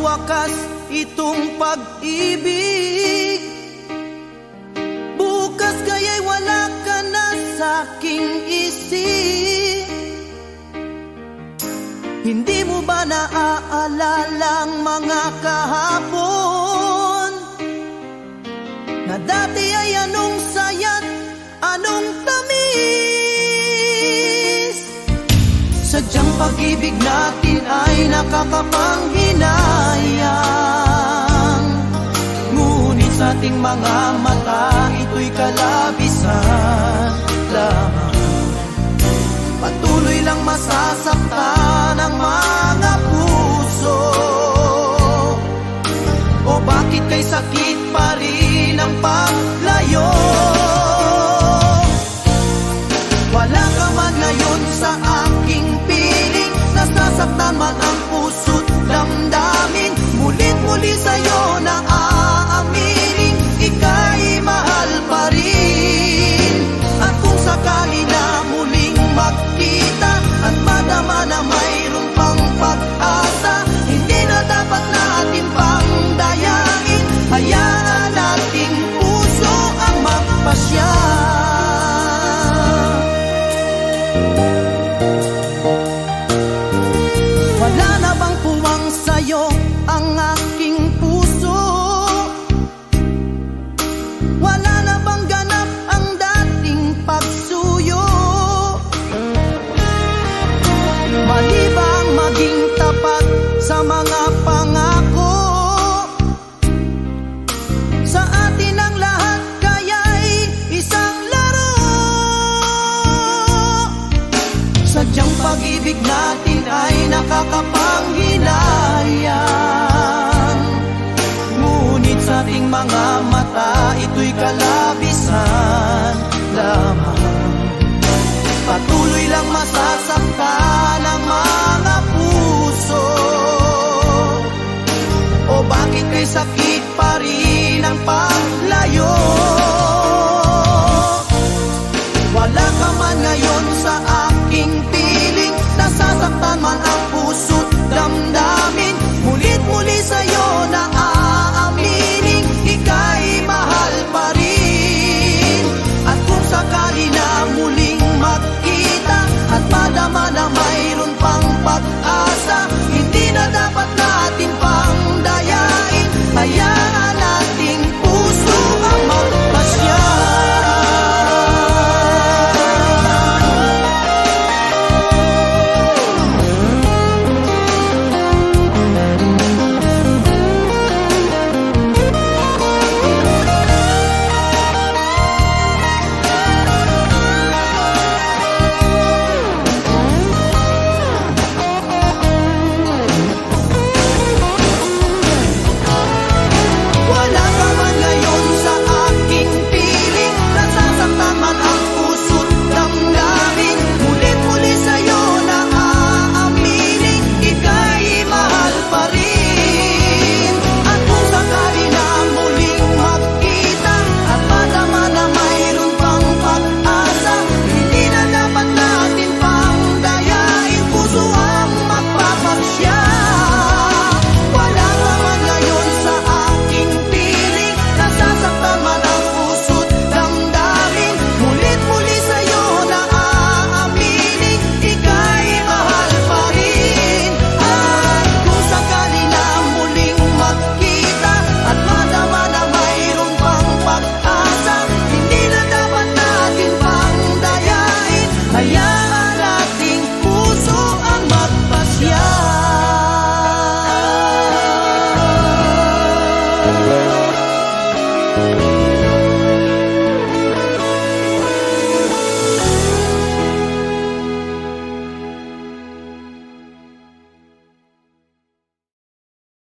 wagas itong pag-ibig. Bukas kaya'y wala ka na sa aking isip. Hindi mo ba naaalala ang mga kahapon? Na dati ay anong sayat, anong tamis pag-ibig natin ay nakakapanghinayang. Ngunit sa ating mga mata ito'y kalabisan lamang. Patuloy lang masasaktan ang mga puso. O bakit kay sakit pa rin pag-ibig natin ay nakakapanghinayang. Ngunit sa ating mga mata ito'y kalabisan lamang. Patuloy lang masasaktan